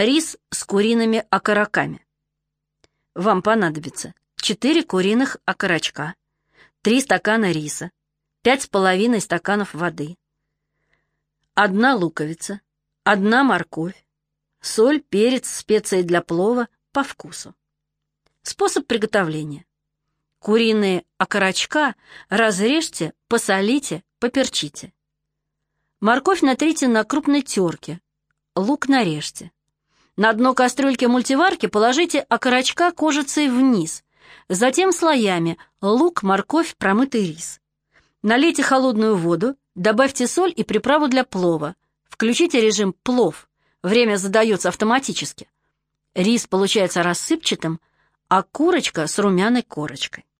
Рис с куриными окороками. Вам понадобится 4 куриных окорочка, 3 стакана риса, 5,5 стаканов воды, одна луковица, одна морковь, соль, перец, специи для плова по вкусу. Способ приготовления. Куриные окорочка разрежьте, посолите, поперчите. Морковь натрите на крупной терке, лук нарежьте. На дно кастрюльки-мультиварки положите окорочка кожицей вниз, затем слоями лук, морковь, промытый рис. Налейте холодную воду, добавьте соль и приправу для плова. Включите режим «плов». Время задается автоматически. Рис получается рассыпчатым, а курочка с румяной корочкой.